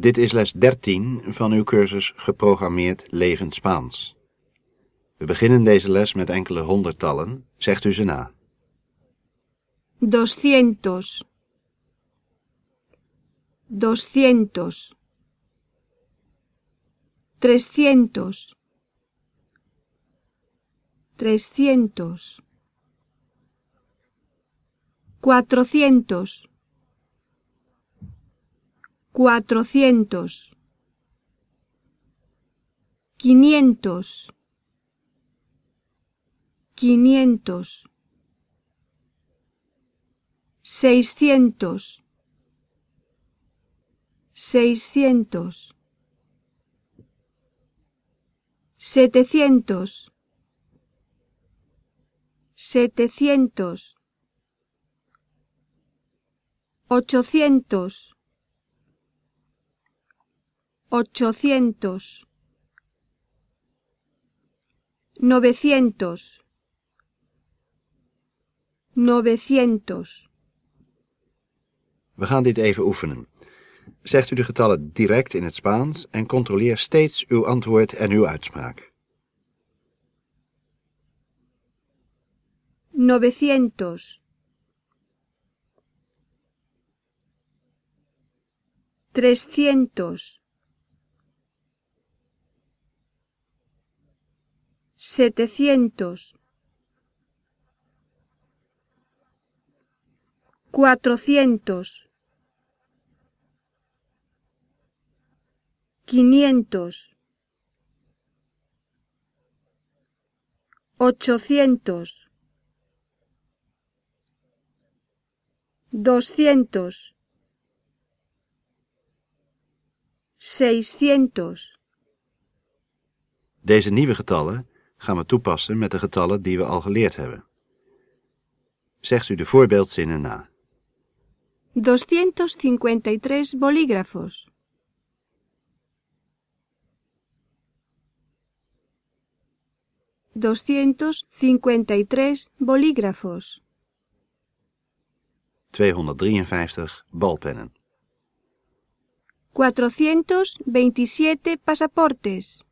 Dit is les 13 van uw cursus Geprogrammeerd Levend Spaans. We beginnen deze les met enkele honderdtallen. Zegt u ze na. doscientos, doscientos, trescientos, trescientos, cuatrocientos, cuatrocientos, quinientos, quinientos, seiscientos, seiscientos, setecientos, setecientos, ochocientos, ochocientos, novecientos, novecientos. We gaan dit even oefenen. Zegt u de getallen direct in het Spaans en controleer steeds uw antwoord en uw uitspraak. novecientos, trescientos, setecientos, cuatrocientos, quinientos, ochocientos, doscientos, seiscientos, Deze nieuwe getallen gaan we toepassen met de getallen die we al geleerd hebben. Zegt u de voorbeeldzinnen na. doscientos cincuenta y tres bolígrafos, doscientos cincuenta y tres bolígrafos, 253 balpennen. 427 pasaportes,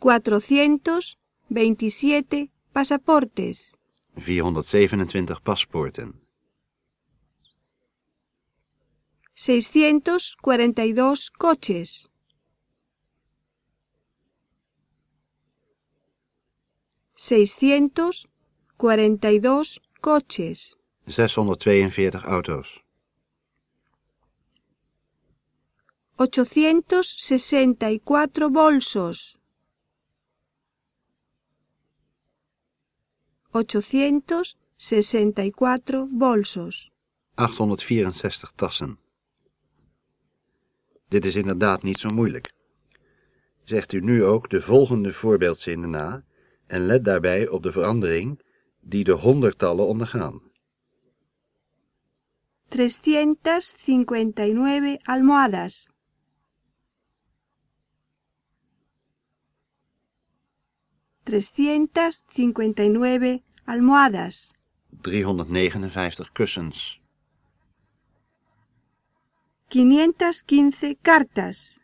cuatrocientos veintisiete pasaportes, 427 paspoorten. seiscientos cuarenta y dos coches, seiscientos cuarenta y dos coches, 642 auto's. ochocientos sesenta y cuatro bolsos, ochocientos sesenta y cuatro bolsos, 864 tassen. Dit is inderdaad niet zo moeilijk. Zegt u nu ook de volgende voorbeeldzinnen na en let daarbij op de verandering die de honderdtallen ondergaan. trescientas cincuenta y nueve almohadas, 359 almohadas. 359 kussens. 515 cartas.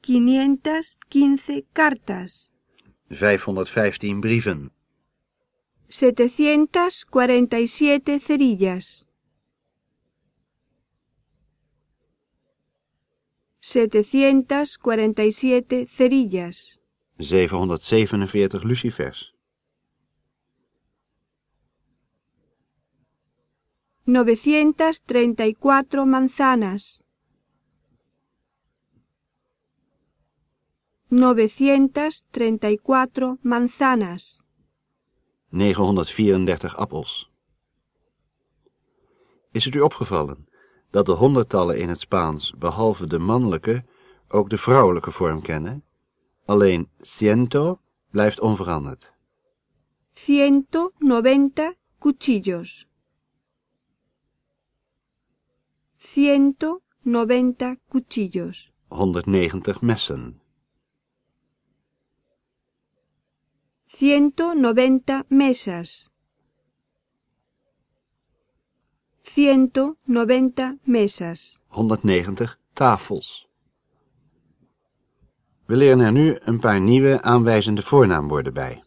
515 cartas. 515 brieven. 747 cerillas. Setecientas cuarenta y siete cerillas, 747 lucifers, novecientas treinta y cuatro manzanas, novecientas treinta y cuatro manzanas, 934 appels. Is het u opgevallen dat de honderdtallen in het Spaans behalve de mannelijke ook de vrouwelijke vorm kennen? Alleen ciento blijft onveranderd. ciento noventa cuchillos, ciento noventa cuchillos, 190 messen, ciento noventa mesas, 190 mesas. 190 tafels. We leren er nu een paar nieuwe aanwijzende voornaamwoorden bij.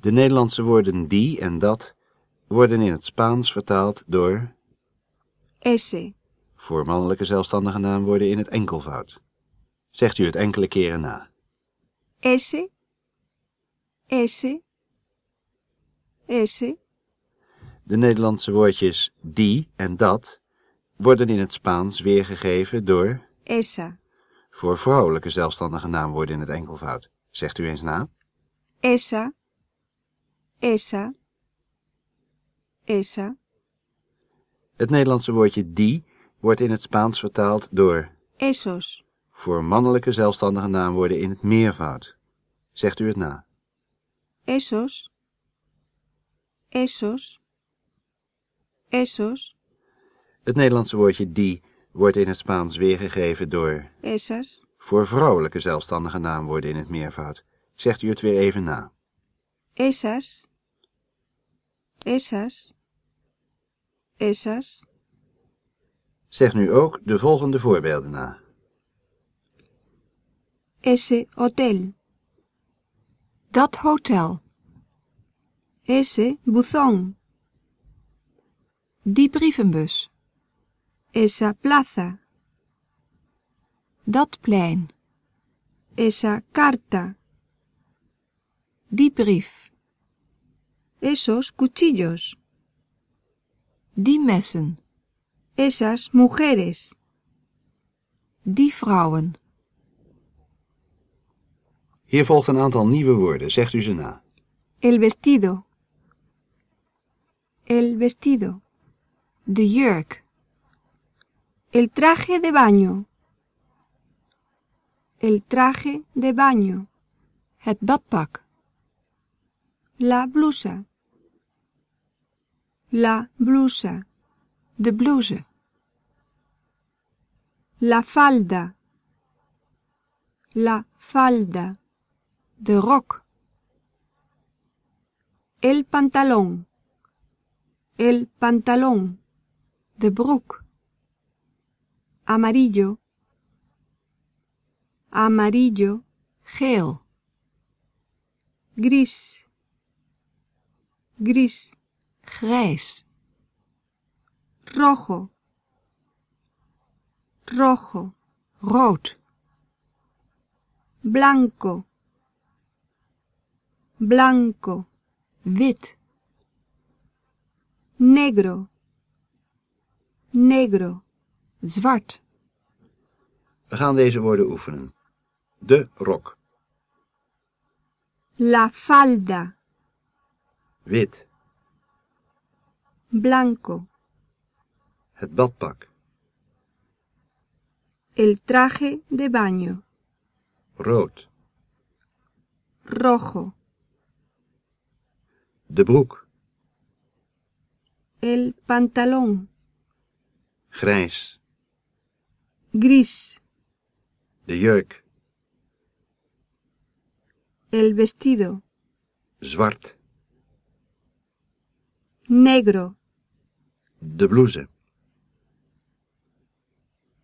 De Nederlandse woorden die en dat worden in het Spaans vertaald door ese, voor mannelijke zelfstandige naamwoorden in het enkelvoud. Zegt u het enkele keren na. ese, ese, ese, De Nederlandse woordjes die en dat worden in het Spaans weergegeven door esa, voor vrouwelijke zelfstandige naamwoorden in het enkelvoud. Zegt u eens na. esa, esa, esa, Het Nederlandse woordje die wordt in het Spaans vertaald door esos, voor mannelijke zelfstandige naamwoorden in het meervoud. Zegt u het na. esos, esos, esos, Het Nederlandse woordje die wordt in het Spaans weergegeven door esas, voor vrouwelijke zelfstandige naamwoorden in het meervoud. Zegt u het weer even na. esas, esas, esas, Zeg nu ook de volgende voorbeelden na. ese hotel, Dat hotel. ese buzón, Die brievenbus. esa plaza, Dat plein. esa carta, Die brief. esos cuchillos, Die messen. esas mujeres, Die vrouwen. Hier volgt een aantal nieuwe woorden. Zegt u ze na. el vestido, el vestido, De jurk. el traje de baño, el traje de baño, Het badpak. la blusa, la blusa, De blouse. la falda, la falda, De rok. el pantalón, el pantalón, De broek. amarillo, amarillo, Geel. gris, gris, Grijs. rojo, rojo, Rood. blanco, blanco, Wit. negro, negro, Zwart. We gaan deze woorden oefenen. De rok. la falda, Wit. blanco, Het badpak. el traje de baño, Rood. rojo, De broek. el pantalón, Grijs. gris, De jurk. el vestido, Zwart. negro, De blouse.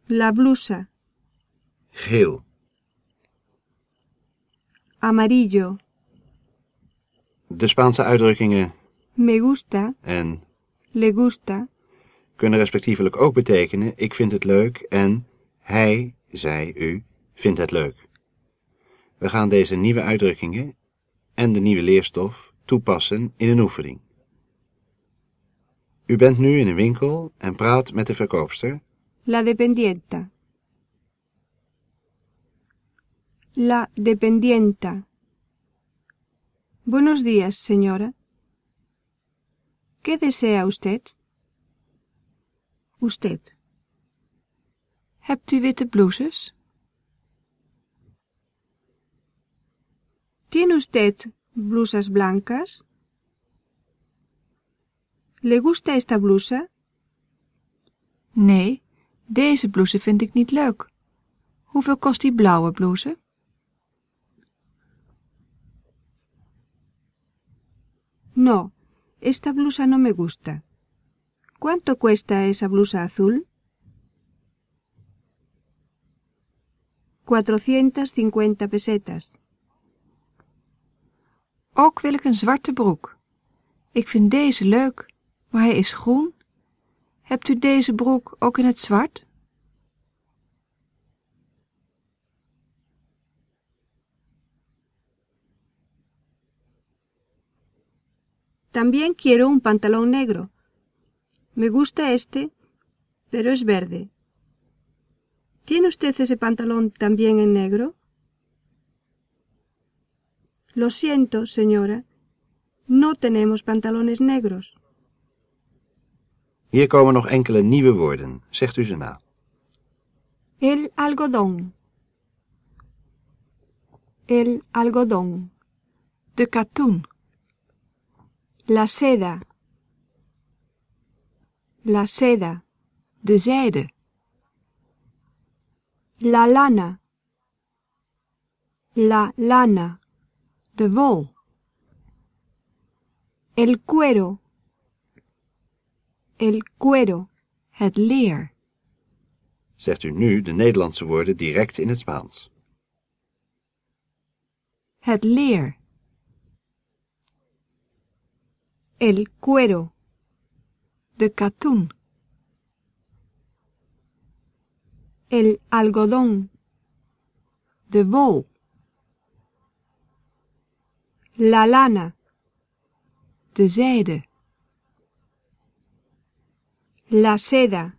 la blusa, Geel. amarillo, De Spaanse uitdrukkingen me gusta, en le gusta, kunnen respectievelijk ook betekenen ik vind het leuk en hij, zij, u vindt het leuk. We gaan deze nieuwe uitdrukkingen en de nieuwe leerstof toepassen in een oefening. U bent nu in een winkel en praat met de verkoopster. la dependienta, la dependienta. Buenos días, señora. ¿Qué desea usted? Usted. Hebt u witte blouses? ¿Tiene usted blusas blancas? ¿Le gusta esta blusa? Nee, deze blouse vind ik niet leuk. Hoeveel kost die blauwe blouse? No, esta blusa no me gusta. ¿Cuánto cuesta esa blusa azul? 450 pesetas. Ook wil ik een zwarte broek. Ik vind deze leuk, maar hij is groen. Hebt u deze broek ook in het zwart? También quiero un pantalón negro. Me gusta este, pero es verde. ¿Tiene usted ese pantalón también en negro? Lo siento, señora. No tenemos pantalones negros. Hier komen nog enkele nieuwe woorden. Zegt u ze na. El algodón. El algodón. De katoen, La seda. La seda. de zijde, La lana. La lana. de wol, El cuero. El cuero. het leer, Zegt u nu de Nederlandse woorden direct in het Spaans. het leer, El cuero. De katoen, El algodón. de wol, La lana. de zijde, La seda.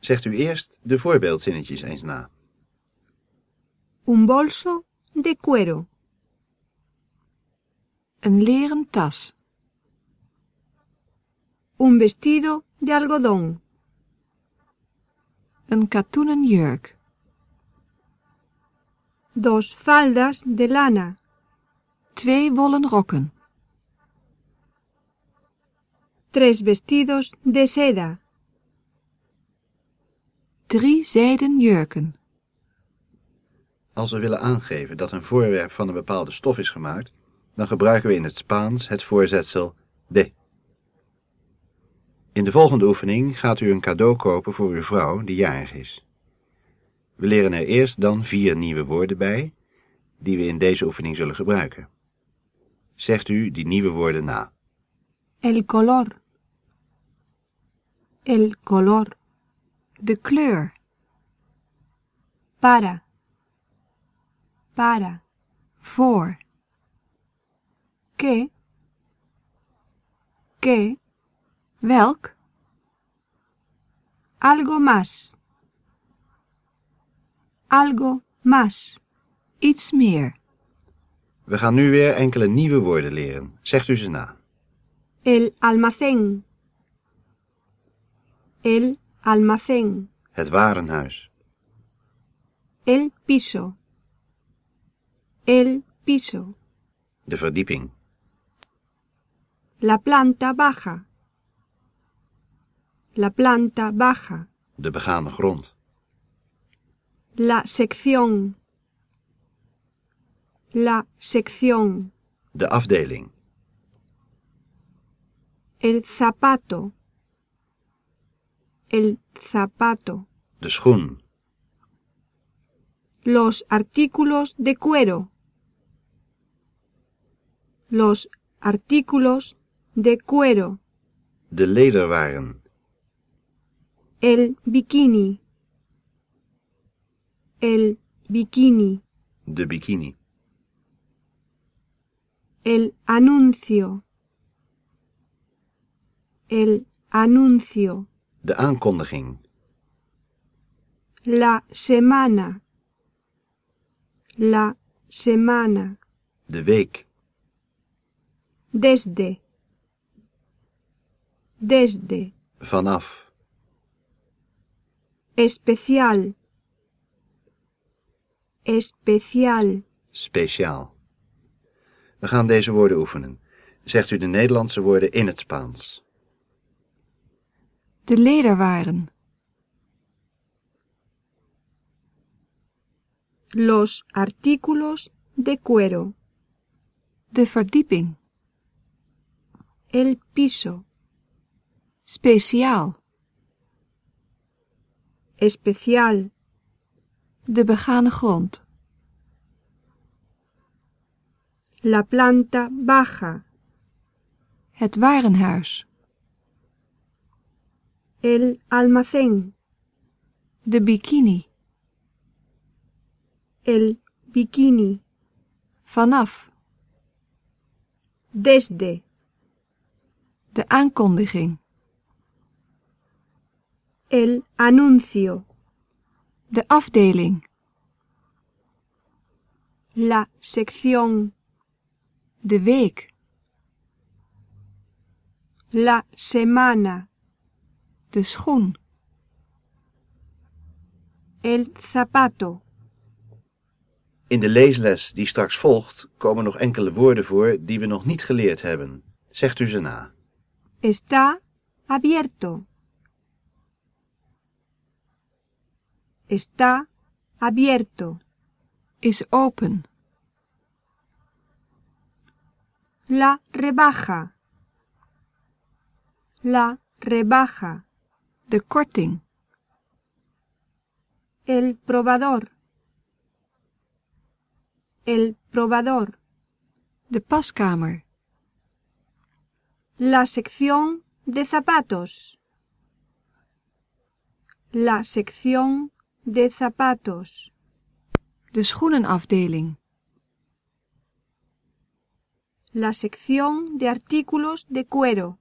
Zegt u eerst de voorbeeldzinnetjes eens na. Un bolso de cuero. een leren tas, Un vestido de algodón. een katoenen jurk, Dos faldas de lana. twee wollen rokken, Tres vestidos de seda. drie zijden jurken, Als we willen aangeven dat een voorwerp van een bepaalde stof is gemaakt, dan gebruiken we in het Spaans het voorzetsel de. In de volgende oefening gaat u een cadeau kopen voor uw vrouw die jarig is. We leren er eerst dan vier nieuwe woorden bij, die we in deze oefening zullen gebruiken. Zegt u die nieuwe woorden na. El color. El color. de kleur, Para. Para. voor, ¿Qué? ¿Qué? Welk, Algo más. Algo más. iets meer, We gaan nu weer enkele nieuwe woorden leren. Zegt u ze na. El almacén. El almacén. Het warenhuis, El piso. El piso. de verdieping, La planta baja. La planta baja. de begane grond, La sección. La sección. de afdeling, El zapato. El zapato. de schoen, Los artículos de cuero. Los artículos de cuero. de lederwaren, El bikini. El bikini. de bikini, El anuncio. El anuncio. de aankondiging, La semana. La semana. de week, Desde. Desde. vanaf, Especial. Especial. speciaal. We gaan deze woorden oefenen. Zegt u de Nederlandse woorden in het Spaans. de lederwaren, Los artículos de cuero. de verdieping, El piso. Speciaal. Especial, De begane grond. la planta baja, Het warenhuis. el almacén, De bikini. el bikini, Vanaf. desde, De aankondiging. El anuncio, De afdeling. la sección, De week. la semana, De schoen. el zapato. In de leesles die straks volgt komen nog enkele woorden voor die we nog niet geleerd hebben. Zegt u ze na. Está abierto. Está abierto. Is open. La rebaja. La rebaja. De korting. El probador. El probador. De paskamer. La sección de zapatos. La sección de zapatos. De schoenenafdeling. La sección de artículos de cuero.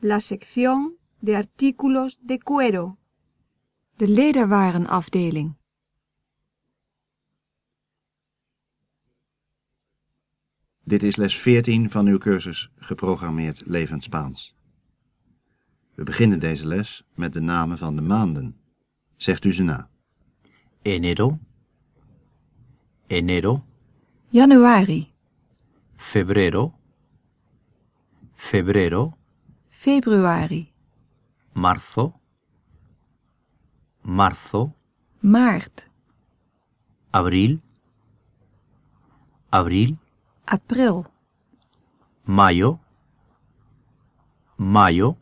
La sección de artículos de cuero. De lederwarenafdeling. Dit is les 14 van uw cursus Geprogrammeerd Levend Spaans. We beginnen deze les met de namen van de maanden. Zegt u ze na. enero, enero, Januari. febrero, febrero, Februari. marzo, marzo, Maart. abril, abril, April. mayo, mayo,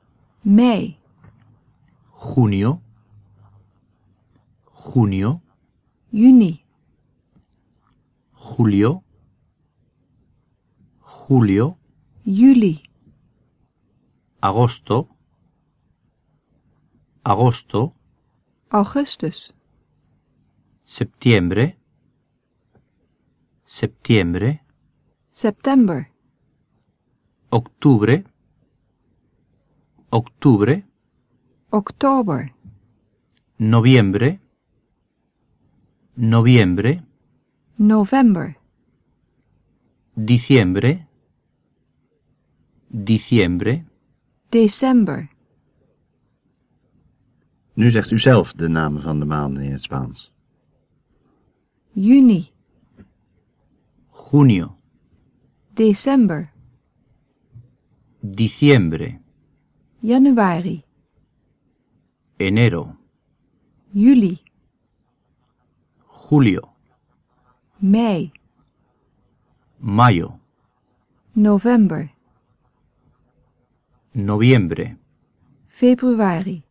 Mei. junio, junio, Juni. julio, julio, Juli. agosto, agosto, Augustus. septiembre, septiembre, September. octubre, octubre, Oktober. noviembre, noviembre, November. diciembre, diciembre, December. Nu zegt u zelf de namen van de maanden in het Spaans. Juni. junio, December. diciembre, Januari. enero, Juli. julio, Mei. mayo, November. noviembre, Februari.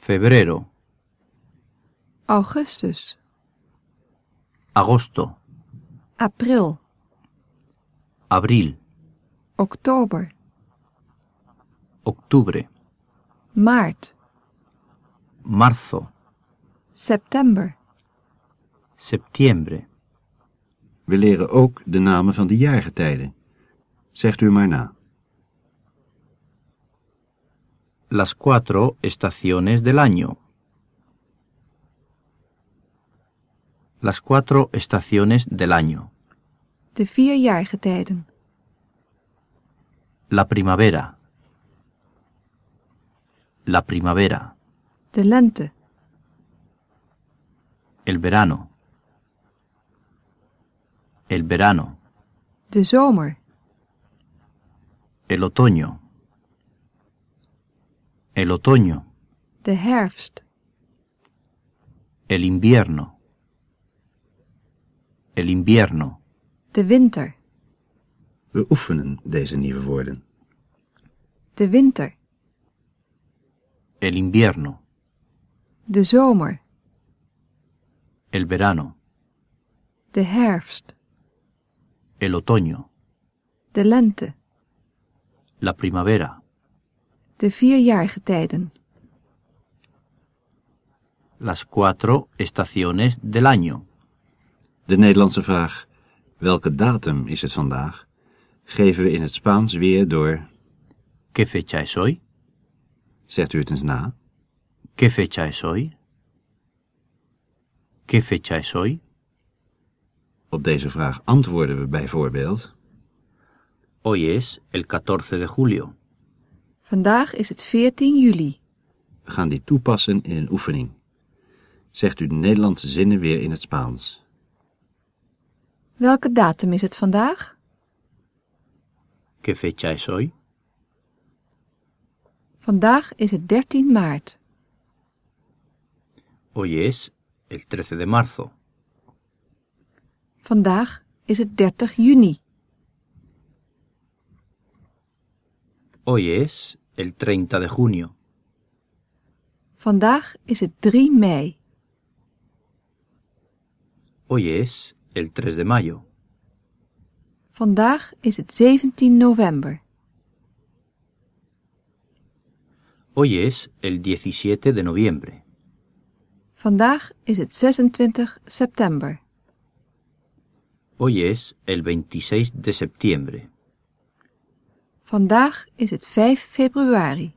febrero, Augustus. agosto, April. abril, Oktober. Octubre, Maart. marzo, September. septiembre, We leren ook de namen van de jaargetijden. Zegt u maar na. las cuatro estaciones del año. Las cuatro estaciones del año. De vier jaargetijden. La primavera. La primavera. De lente. El verano. El verano. De zomer. El otoño. El otoño. De herfst. El invierno. El invierno. De winter. We oefenen deze nieuwe woorden. de winter, El invierno. de zomer, El verano. de herfst, El otoño. de lente, La primavera. de vier jaargetijden, Las cuatro estaciones del año. De Nederlandse vraag, welke datum is het vandaag, geven we in het Spaans weer door, ¿Qué fecha es hoy? Zegt u het eens na, ¿Qué fecha es hoy? ¿Qué fecha es hoy? op deze vraag antwoorden we bijvoorbeeld, Hoy es el 14 de julio. vandaag is het 14 juli, we gaan die toepassen in een oefening. Zegt u de Nederlandse zinnen weer in het Spaans. welke datum is het vandaag? ¿Qué fecha es hoy? Vandaag is het 13 maart, Hoy es el 13 de marzo. vandaag is het 30 juni, Hoy es el 30 de junio. vandaag is het 3 mei, Hoy es el 3 de mayo. vandaag is het 17 november, Hoy es el 17 de noviembre. vandaag is het 26 september, Hoy es el 26 de septiembre. vandaag is het 5 februari,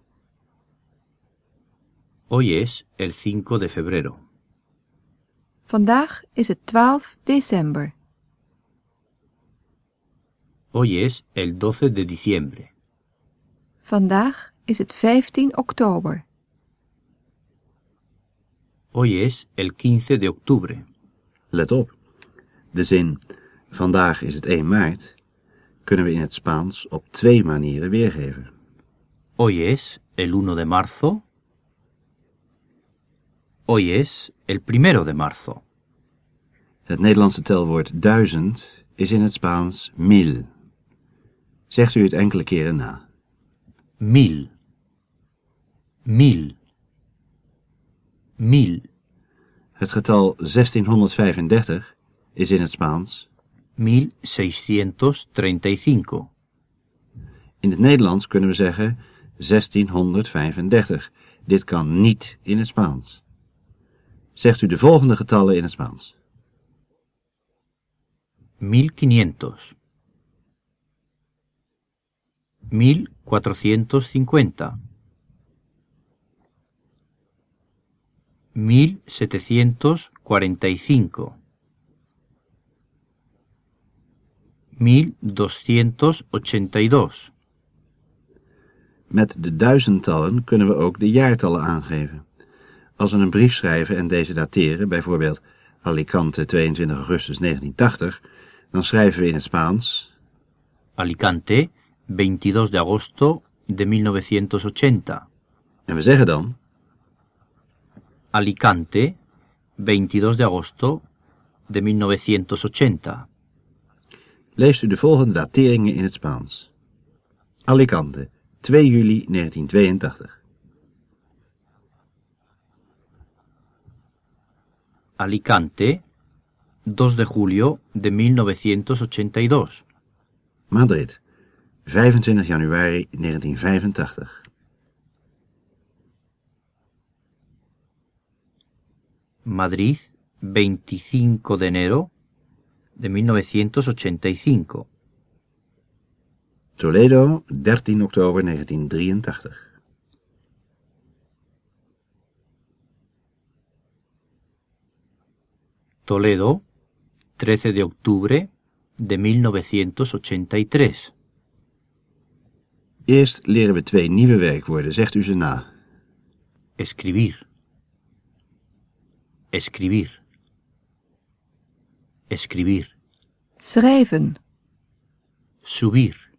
Hoy es el 5 de febrero. vandaag is het 12 december, Hoy es el 12 de diciembre. vandaag is het 15 oktober, Hoy es el 15 de octubre. Let op, de zin vandaag is het 1 maart kunnen we in het Spaans op twee manieren weergeven. Hoy es el 1 de marzo. Hoy es el primero de marzo. Het Nederlandse telwoord duizend is in het Spaans mil. Zegt u het enkele keren na. Mil. Mil. Mil. Het getal 1635 is in het Spaans. 1635. In het Nederlands kunnen we zeggen 1635. Dit kan niet in het Spaans. Zegt u de volgende getallen in het Spaans. 1500. 1450. 1745. 1282. Met de duizendtallen kunnen we ook de jaartallen aangeven. Als we een brief schrijven en deze dateren, bijvoorbeeld Alicante 22 augustus 1980, dan schrijven we in het Spaans Alicante, 22 de agosto de 1980. en we zeggen dan Alicante, 22 de agosto de 1980. Leest u de volgende dateringen in het Spaans. Alicante, 2 juli 1982. Alicante, 2 de julio de 1982. Madrid, 25 januari 1985. Madrid, 25 de enero de 1985. Toledo, 13 oktober 1983. Toledo, 13 de octubre de 1983. Eerst leren we twee nieuwe werkwoorden. Zegt u ze na. Escribir. Escribir. Escribir. schrijven, Subir.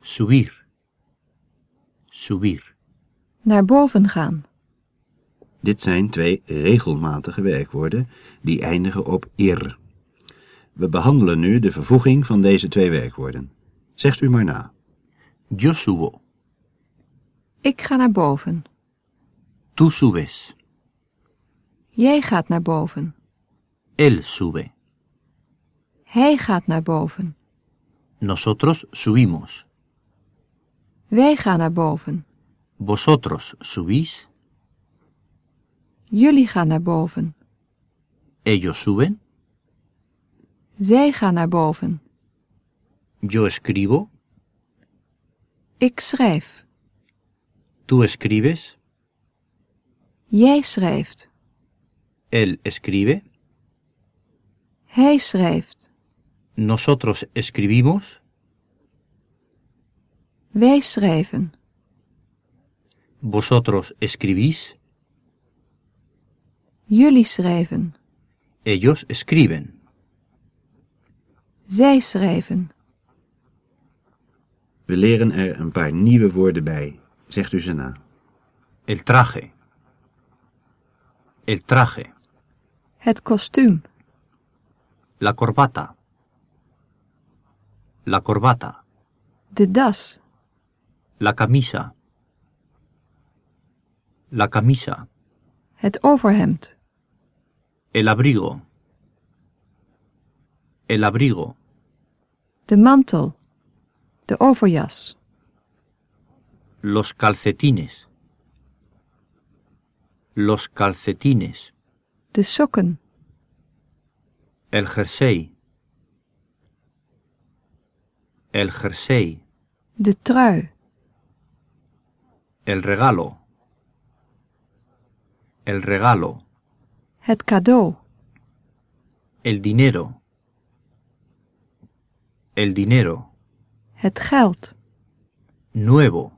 Subir. Subir. naar boven gaan, Dit zijn twee regelmatige werkwoorden die eindigen op ir. We behandelen nu de vervoeging van deze twee werkwoorden. Zegt u maar na. Yo subo. Ik ga naar boven. Tú subes. Jij gaat naar boven. Él sube. Hij gaat naar boven. Nosotros subimos. Wij gaan naar boven. Vosotros subís. Jullie gaan naar boven. Ellos suben. Zij gaan naar boven. Yo escribo. Ik schrijf. Tú escribes. Jij schrijft. Él escribe. Hij schrijft. Nosotros escribimos. Wij schrijven. Vosotros escribís. Jullie schrijven. Ellos escriben. Zij schrijven. We leren er een paar nieuwe woorden bij. Zegt u ze na. El traje. El traje. Het kostuum. La corbata. La corbata. De das. La camisa. La camisa. Het overhemd. El abrigo. El abrigo. De mantel. De overjas. Los calcetines. Los calcetines. De sokken. El jersey. El jersey. De trui. El regalo. El regalo. Het cadeau. El dinero. El dinero. Het geld. Nuevo.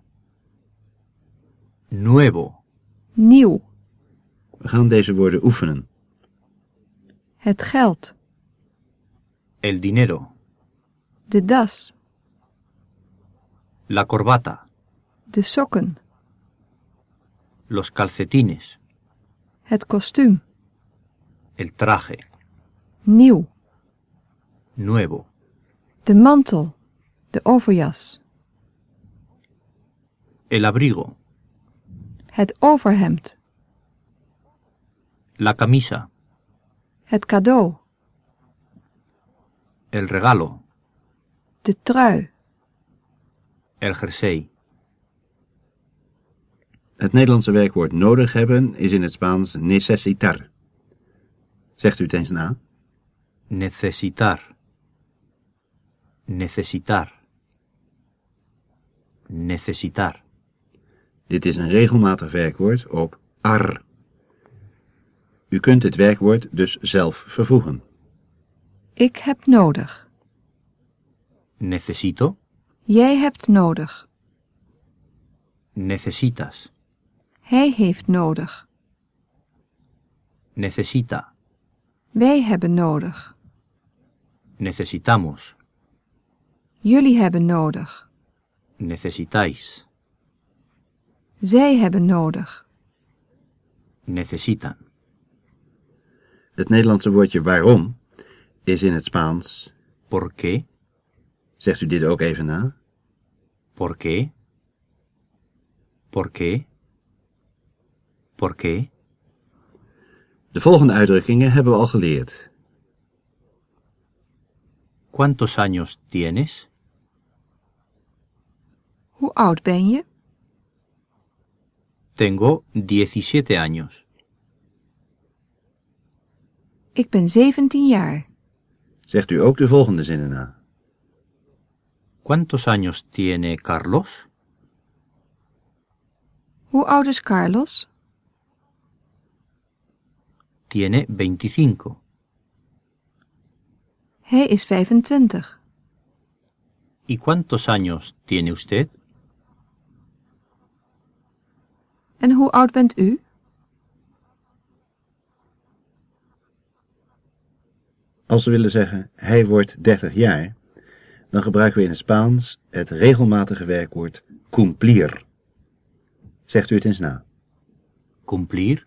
Nuevo. Nieuw. We gaan deze woorden oefenen. Het geld. El dinero. De das. La corbata. De sokken. Los calcetines. Het kostuum. El traje. Nieuw. Nuevo. De mantel. De overjas. El abrigo. Het overhemd. La camisa. Het cadeau. El regalo. De trui. El jersey. Het Nederlandse werkwoord nodig hebben is in het Spaans necesitar. Zegt u het eens na. Necesitar. Necesitar. Necesitar. Dit is een regelmatig werkwoord op ar. U kunt het werkwoord dus zelf vervoegen. Ik heb nodig. Necesito. Jij hebt nodig. Necesitas. Hij heeft nodig. Necesita. Wij hebben nodig. Necesitamos. Jullie hebben nodig. Necesitáis. Zij hebben nodig. Necesitan. Het Nederlandse woordje waarom is in het Spaans. ¿Por qué? Zegt u dit ook even na? ¿Por qué? ¿Por qué? ¿Por qué? De volgende uitdrukkingen hebben we al geleerd. ¿Cuántos años tienes? Hoe oud ben je? Tengo 17 años. Ik ben 17 jaar. Zegt u ook de volgende zinnen na. ¿Cuántos años tiene Carlos? Hoe oud is Carlos? Tiene 25. Hij is 25. ¿Y cuántos años tiene usted? En hoe oud bent u? Als we willen zeggen hij wordt 30 jaar, dan gebruiken we in het Spaans het regelmatige werkwoord cumplir. Zegt u het eens na. Cumplir.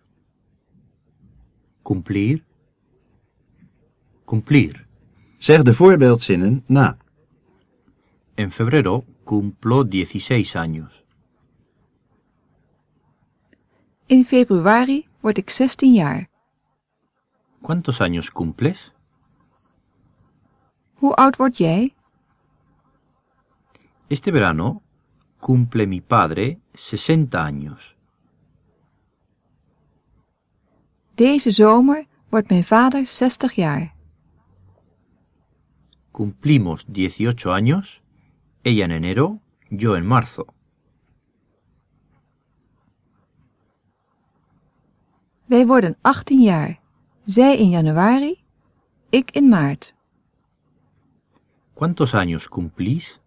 Cumplir. Cumplir. Zeg de voorbeeldzinnen na. En febrero cumplo 16 años. In februari word ik 16 jaar. ¿Cuántos años cumples? Hoe oud word jij? Este verano cumple mi padre 60 años. Deze zomer wordt mijn vader 60 jaar. Cumplimos 18 años, ella en enero, yo en marzo. Wij worden 18 jaar. Zij in januari, ik in maart. ¿Cuántos años cumplís?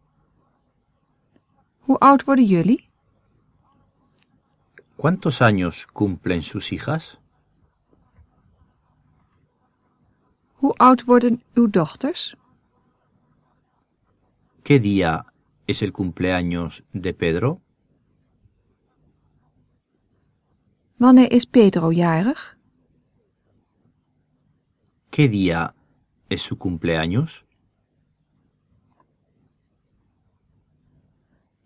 Hoe oud worden jullie? ¿Cuántos años cumplen sus hijas? Hoe oud worden uw dochters? ¿Qué día es el cumpleaños de Pedro? Wanneer is Pedro jarig? ¿Qué día es su cumpleaños?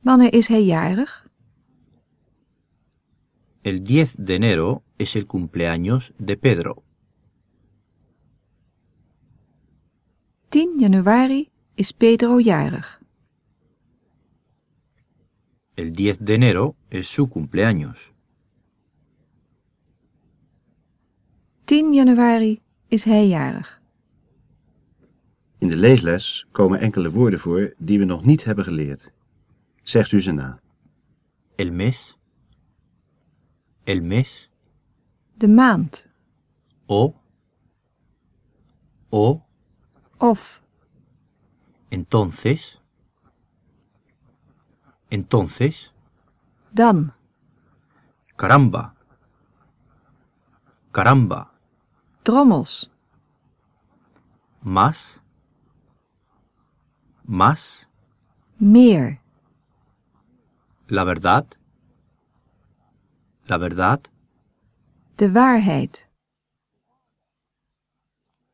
Wanneer is hij jarig? El 10 de enero es el cumpleaños de Pedro. 10 januari is Pedro jarig. El 10 de enero es su cumpleaños. 10 januari is hij jarig. In de leesles komen enkele woorden voor die we nog niet hebben geleerd. Zegt u ze na. El mes. El mes. De maand. O. O. Of. Entonces. Entonces. Dan. Caramba. Caramba. Drommels. Más. Más. Meer. La verdad. La verdad. De waarheid.